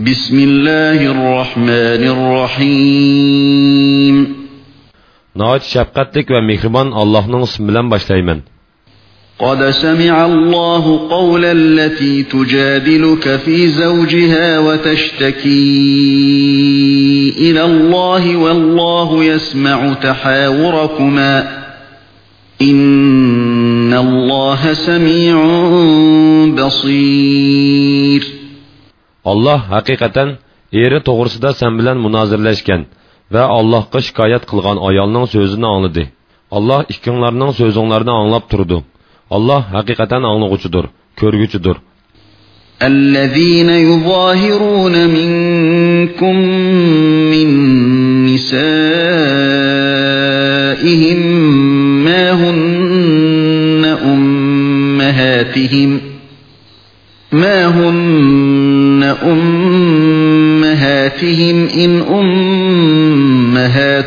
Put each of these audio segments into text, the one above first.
بسم الله الرحمن الرحيم. şəfqətlik və mehriban Allah'ın ismi bilan başlayman. قد سمع الله قول التي تجادلك في زوجها وتشتكي إلى الله والله يسمع تحاوركما. إن الله سميع بصير. Allah haqiqatan eri to'g'risida sen bilan munozirlashgan va Allohga shikoyat qilgan ayolning so'zini angladi. Allah ikkinglarning so'zinglarni anglab turdi. Allah haqiqatan anglag'uchidir, ko'rguchidir. الذين يظاهرون منكم من نسائهم ما هن أمهاتهم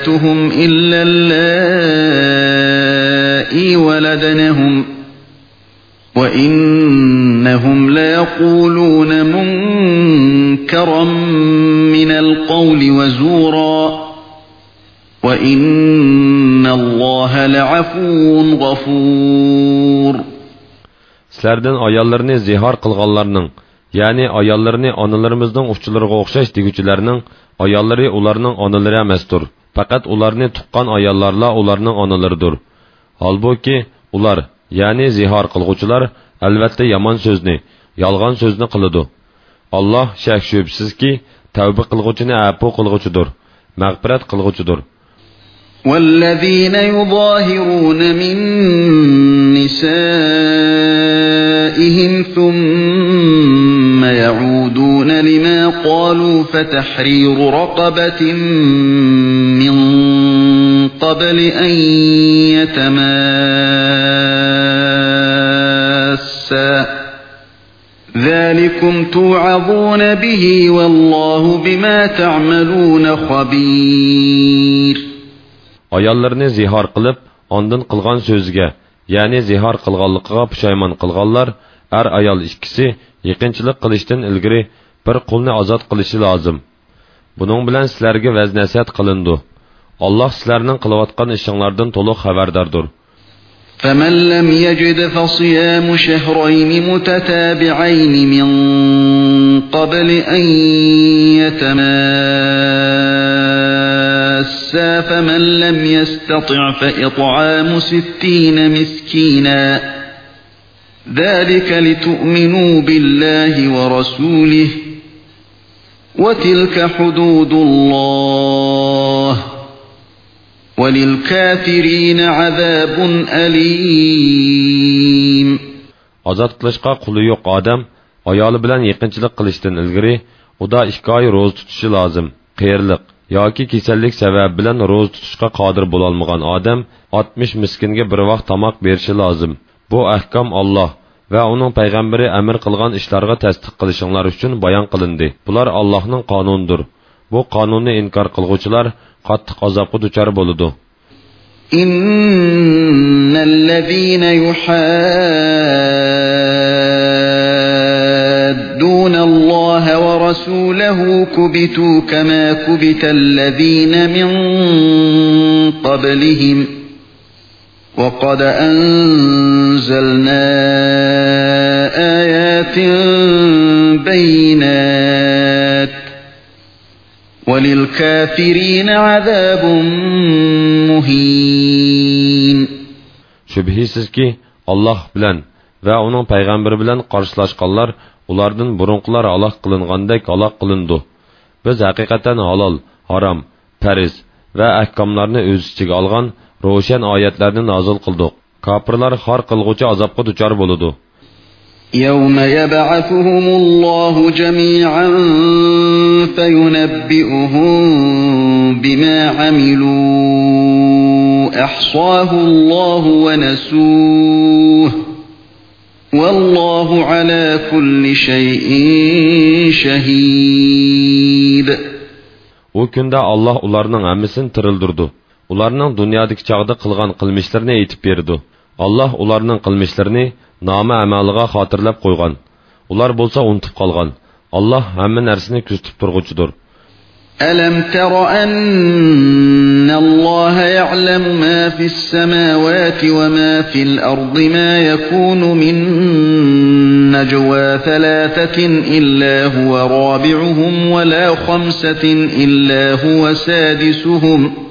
أمهاتهم إلا اللائي ولدنهم وإنهم ليقولون منكرا من القول وزورا وإن الله لعفو غفور Sizlardan ayollarni zihar qilganlarning, ya'ni ayollarni onalarimizning uchilariga o'xshash deguvchilarning ayollari ularning onalari emasdir. Faqat ularni tuqqan ayollarla ularning onalaridir. Holbuki ular, ya'ni zihar qilguvchilar albatta yomon so'zni, yolg'on so'zni qiladi. Alloh shak shubsizki, tavba qilguvchini afu qilguvchidir, mag'firat qilguvchidir. والذين يظاهرون من نسائهم ثم لما قالوا فتحرير رقبة من قبل أن يتماسا ذلكم توعظون به والله بما تعملون خبير ayollarni zihor qilib ondan qilgan so'ziga ya'ni zihor qilganligiga pushaymon qilganlar er ayol ikkisi yaqinchilik qilishdan ilgari bir qulni ozod qilishi lozim buning bilan sizlarga vaz nasihat qilindi alloh sizlarning qilayotgan ishinglardan to'liq xabardordir فمن لم يجد فصيام شهرين متتابعين من قبل أن يتماسا فمن لم يستطع فإطعام ستين مسكينا ذلك لتؤمنوا بالله ورسوله وتلك حدود الله وللكافرين عذاب أليم ozod qilishga quli yo'q odam ayoli bilan yaqinchilik qilishdan ilgari uda ikki oy ro'za tutishi lozim qiyirliq yoki kasallik sababi bilan ro'za tutishga qodir bo'lolmagan odam 60 miskinga bir vaqt tomoq berishi lozim bu ahkom Alloh va uning payg'ambari amr qilgan ishlarga tasdiq qilishinglar uchun bayon qilindi bular Allohning qonunidir bu qonunni inkor qilguvchilar qattiq azobga duchor bo'ladi إن الذين يحادون الله ورسوله كبتوا كما كبت الذين من قبلهم وقد أنزلنا آيات بينات وللكافرين عذاب مهين shubhisizki alloh bilan va uning payg'ambari bilan qarshilashganlar ulardan burunqilar aloq qilingandek aloq qilindi biz haqiqatan halol harom fariz va ahkomlarni o'z ichiga olgan ro'shan oyatlarni nozil qildik kofirlar xor qilg'uvchi azobga duchor bo'ladi يوم يبعثهم الله جميعا فينبئهم بما عملوا أحصاه الله ونسوه والله على كل شيء شهيد kunda alloh ularning hammasini tirildirdi ularning dunyodagi chog'da qilgan qilmishlarini aytib berdi alloh ularning qilmishlarini nomi amaliga xotirlab qo'ygan ular bo'lsa unutib qolgan alloh hamma narsani kuzatib turg'uchidir ألم تر أن الله يعلم ما في السماوات وما في الأرض ما يكون من نجوى ثلاثة إلا هو رابعهم ولا خمسة إلا هو سادسهم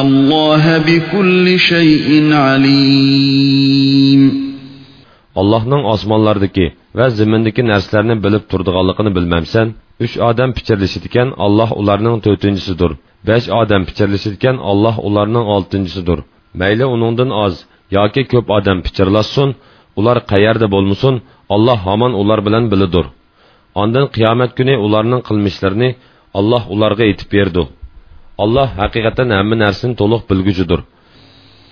İnnallâhe bikulli şeyin alîm. Allah'ın osmonlardagi va zimindagi narsalarni bilib turdiganligini bilmamsan uch odam pichirlashadigan olloh ularning to'rtinchisidir besh odam pichirlashadigan olloh ularning oltinchisidir mayli uningdan oz yoki ko'p odam pichirlashsin ular qayerda bo'lmasin olloh hamon ular bilan bilidir. Ondan qiyomat kuni ularning qilmishlarini olloh ularga aytib berdi alloh haqiqatan hamma narsani to'liq bilguchidir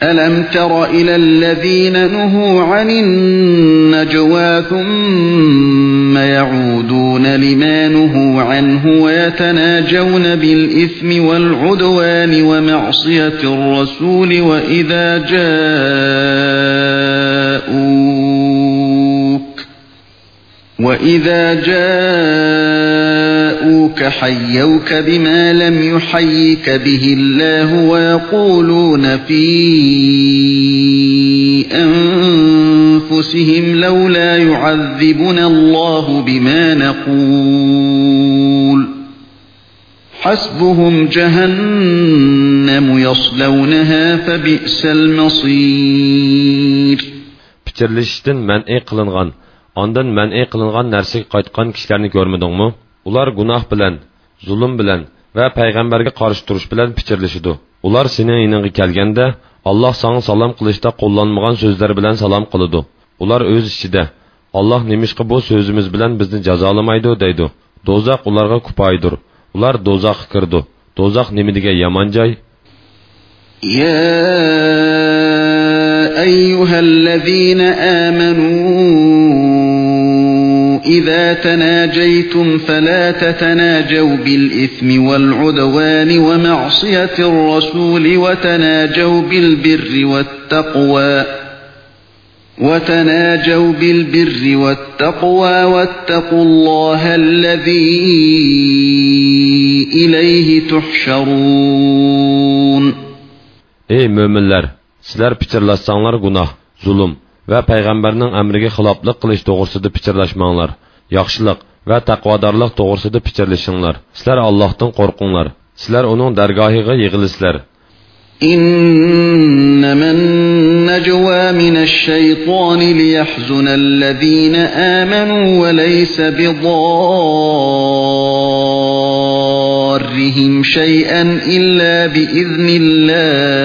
ألم تر إلى الذين نهوا عن النجوى ثم يعودون لما نهوا عنه ويتناجون بالإثم والعدوان ومعصية الرسول وإذا جاءوك وإذا جاءوك أبوك حيوك بما لم يحيك به الله ويقولون في أنفسهم لولا يعذبنا الله بما نقول. حسبهم جهنم يصلونها فبئس المصير. پچرلشتن من ای قلنغان آندن من ای قلنغان نرسی قایتقان کشلرنی گرمدن مو؟ ular gunoh bilan zulm bilan va payg'ambarga qarshi turish bilan pichirlashidi ular sening yoningga kelganda alloh sanga salom qilishda qo'llanmagan so'zlar bilan salom qiladi ular o'z ichida alloh nemishqa bu so'zimiz bilan bizni jazolamaydi deydi do'zax ularga kupoydir ular do'zaxga kirdi do'zax nima degan yomon joy يا أيها الذين آمنوا إذا تناجيتم فلا تتناجوا بالإثم والعدوان ومعصية الرسول وتناجوا بالبر والتقوى وتناجوا بالبر والتقوى واتقوا الله الذي إليه تحشرون. Ey mo'minlar sizlar pichirlashsanglar gunoh zulm va payg'ambarning amriga xiloflik qilish to'g'risida pichirlashmanglar yaxshilik va taqvodorlik to'g'risida pichirlashinglar sizlar allohdan qo'rqinglar sizlar uning dargohiga yig'ilisizlar إنما النجوى من الشيطان ليحزن الذين آمنوا وليس بضارهم شيئا إلا بإذن الله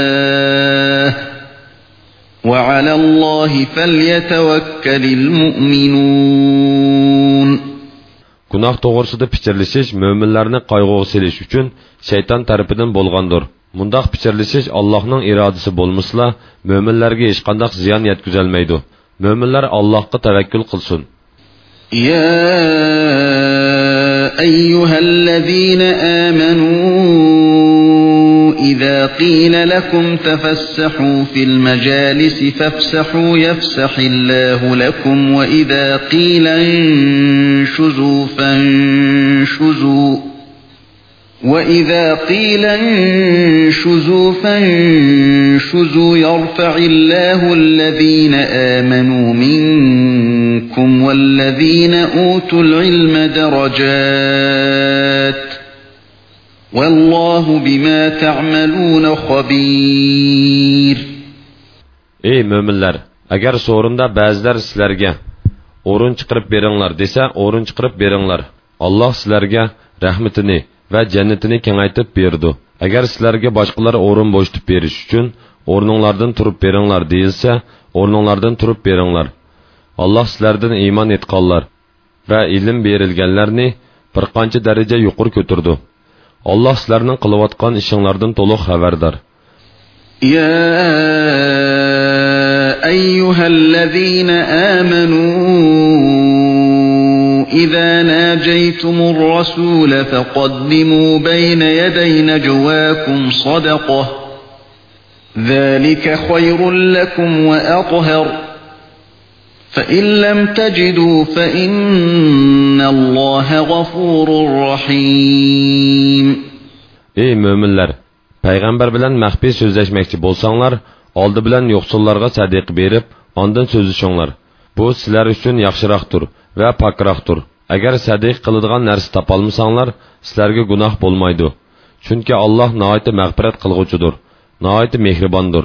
وعلى الله فليتوكل المؤمنون gunoh to'g'risida pichirlashish mo'minlarni qayg'uga selish uchun shayton tarafidan bo'lgandir mundoq pichirlashish allohning irodasi bo'lmasla mo'minlarga hech qanday ziyon yetkazolmaydi mo'minlar allohga tavakkul qilsin يا أيها الذين آمنوا إذا قيل لكم تفسحوا في المجالس فافسحوا يفسح الله لكم وإذا قيل انشزوا فانشزوا وإذا قيل انشزوا فانشزوا يرفع الله الذين آمنوا منكم والذين أوتوا العلم درجات Vallahu bima ta'malun xabir. Ey möminlər, əgər sorunda bəzilər sizlərə orun çıxırıb veringlər desə, orun çıxırıb veringlər. Allah sizlərə rəhmətini və cənnətini kengaytib berdi. Əgər sizlərə başqalar orun boşdub beriş üçün o'rninglardan turib beringlar deyilsa, o'rninglardan turib beringlar. Allah sizlardan iymon etganlar va ilm berilganlarni bir qancha daraja yuqori ko'tardi. Alloh sizlarning qilayotgan ishinglardan to'liq xabardor أيها الذين آمنوا إذا ناجيتم الرسول فقدموا بين يدي نجواكم صدقة ذلك خير لكم وأطهر فإن لم تجدوا فإن الله غفور رحيم ey mo'minlar payg'ambar bilan maxfiy so'zlashmoqchi bo'lsanglar oldi bilan yo'qsullarga sadiq berib ondan so'zlashinglar bu sizlar uchun yaxshiroqdir va pokroqdir agar sadiq qiladigan narsa topolmasanglar sizlarga gunoh bo'lmaydi chunki alloh noiti mag'firat qilg'uchidir noiti mehribondir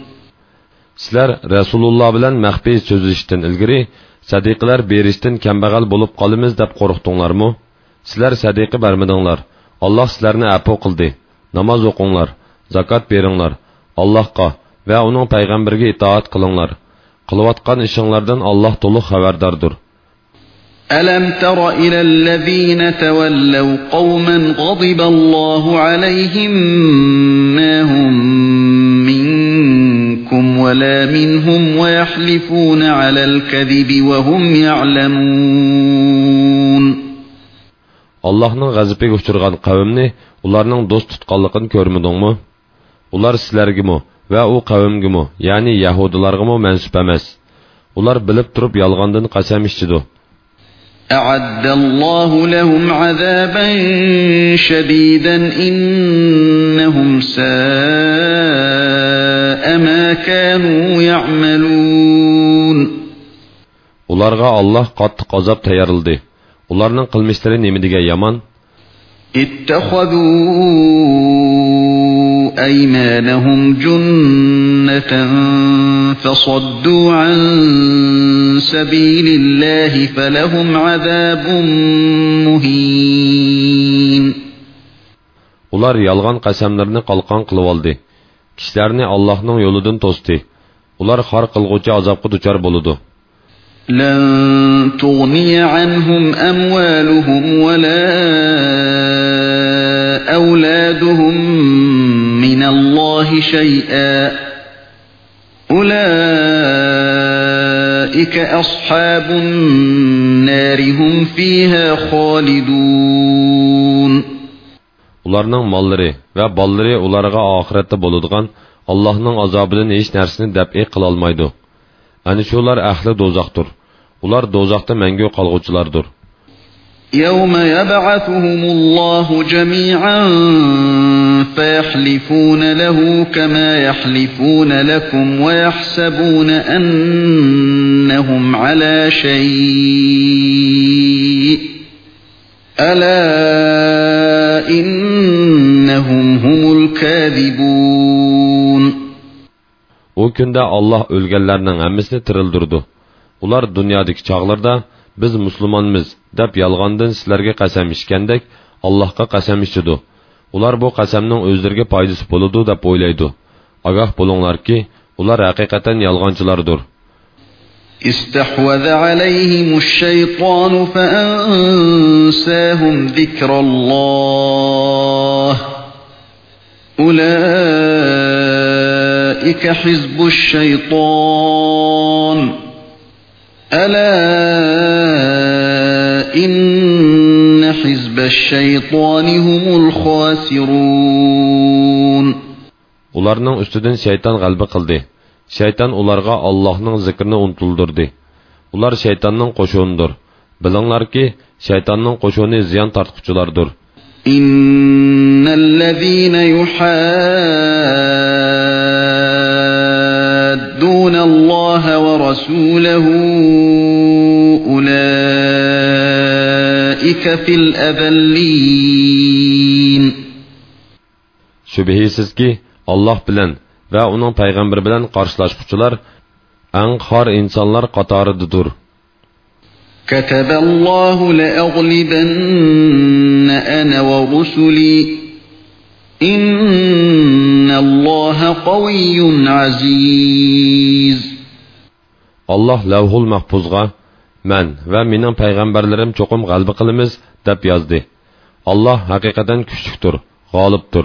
sizlar rasululloh bilan maxfiy so'zlashishdan ilgari sadiqlar berishdan kambag'al bo'lib qolamiz deb qo'rqdinglarmi sizlar sadiqa bermadinglar alloh sizlarni apu qildi namoz o'qinglar zakot beringlar allohga va uning payg'ambariga itoat qilinglar qilayotgan ishinglardan alloh to'liq xabardordir ألم تر إلى الذين تولوا قوما غضب الله عليهم ما هم منكم ولا منهم ويحلفون على الكذب وهم يعلمون allohning g'azabiga uchirgan qavmni ularning do'st tutganligini ko'rmadingmi ular sizlargimi va u qavmgimi ya'ni yahudilargimi mansub emas ular bilib turib yolg'ondan qasam ichdidu أعد الله لهم عذابا شديدا إنهم ساء كانوا يعملون ularga olloh qattiq azob tayyorildi ularning qilmishlari nima degan yomon اتخذوا أيمانهم جنة فصدوا عن سبيل الله فلهم عذاب مهين ular yolg'on qasamlarni qalqon qilib oldi kişilerini Allah'ın yoludan tosti. Ular har kılgıcı azabı duçar boludu. لن تغني عنهم أموالهم ولا أولادهم من الله شيئا أولئك أصحاب النار هم فيها خالدون ularning mollari va bollari ularga oxiratda bo'ladigan allohning azobidan hech narsani dabi qilolmaydi ana shular ahli do'zaxdir ular do'zaxda mangu qolg'uvchilardir يوم يبعثهم الله جميعا فيحلفون له كما يحلفون لكم ويحسبون أنهم على شيء ألا إنهم هم الكاذبون u kunda olloh o'lganlarning hammasini tirildirdi ular dunyodagi chog'larda biz musulmonmiz deb yolg'ondan sizlarga qasam ichgandek allohga qasam ichidi ular bu qasamning o'zlariga foydasi bo'ladi deb o'ylaydi ogoh bo'linglarki ular haqiqatan yolg'onchilardir استحوذ عليهم الشيطان فأنساهم ذكر الله. أولئك حزب الشيطان. ألا إن حزب الشيطان هم الخاسرون. Ularning ustidan shayton g'alba qildi. Şeytan onlarga Allah'ның zikrini unutuldurdu. Ular şeytanның qoşunudur. Bilinglar ki, şeytanның qoşunu ziyan tartquculardır. İnnellezîne yuhaddûne Allah ve rasûlehu ulaike fil ebellîn. Şübhisiz ki, Allah bilen, va uning payg'ambari bilan qarshilashuvchilar eng xor insonlar qatoridadir كتب الله لأغلبن أنا ورسلي إن الله قوي عزيز alloh lavhul mahfuzga man va mening payg'ambarlarim cho'qim g'alba qilamiz deb yozdi alloh haqiqatan kuchlikdir g'olibdir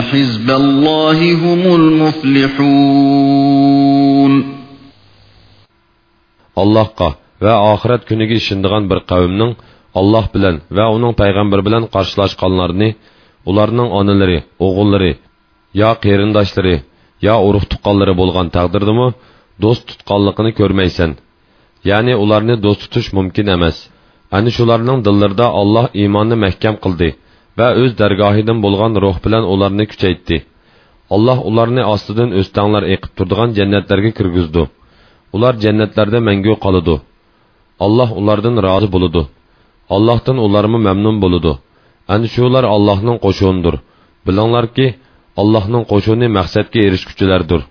حزب الله هم المفلحون allohga va oxirat kuniga ishonadigan bir qavmning alloh bilan va uning payg'ambari bilan qarshilashganlarni ularning onalari o'g'illari yo qarindoshlari yo urug' tuqqanlari bo'lgan taqdirdami do'st tutqanligini ko'rmaysan ya'ni ularni do'st tutish mumkin emas ana shularning dillarida olloh iymonni mahkam qildi və öz dərgahidən bolğan ruh bilən onlarını küçəyitdi. Allah onlarını astıdan östənlər eqib turduğan cənnətlərə kirgizdi. Ular cənnətlərdə məngü qalıdı. Allah onlardan razı buludu. Allahdan onlarımı məmnun buludu. Ən şular Allahın qoşunudur. Bilənlər ki, Allahın qoşunu məqsədkə erişküçülərdir.